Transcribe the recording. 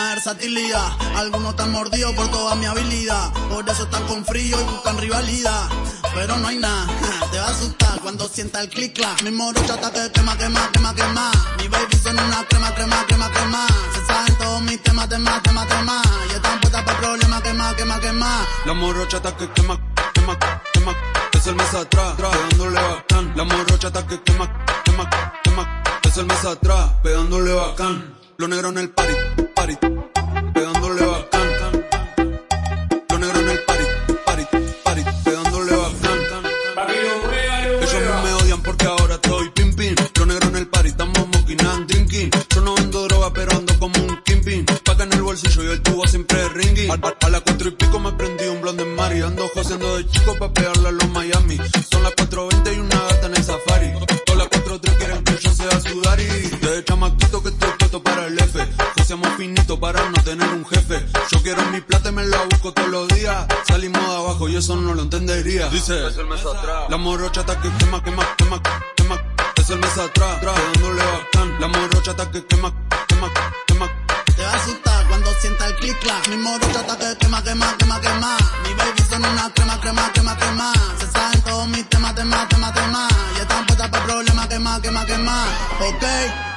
una. Algunos están mordidos por toda mi habilidad. Por eso están con frío y buscan rivalidad. Pero no hay nada, te va a asustar cuando sienta el clic clac. Mi morocha está que quema, quema, quema, quema. Mi baby son una crema, crema, crema, crema. Se saben todos mis temas, temas, temas, temas. Y están puestas para problemas, quema, quema, quema. La morocha está que quema, quema, quema. Es el mes atrás, pegándole bacán. La morocha está que quema, quema, quema. Es el mes atrás, pegándole bacán. Lo negro en el party, en el el tubo siempre ringing. A, a, a las cuatro y pico me prendí un blonde en Mari. Ando joseando de chico pa' pegarle a los Miami. Son las 4.20 y una gata en el safari. Todas las 4.3 quieren que yo sea sudar y de chamaquito que estoy puesto para el F. Joseamos finito para no tener un jefe. Yo quiero mi plata y me la busco todos los días. Salimos de abajo y eso no lo entendería. Dice, la morocha está que quema, quema, quema, quema. Es el mes atrás, dándole bacán. La morocha está que quema, quema, quema. Clac. Mi morocha está que quema, quema, quema, quema. Mi baby son una crema, crema, crema, crema. Se saben todos mis temas, temas, temas, temas. Y están puestas para problemas, quema, quema, quema. Ok.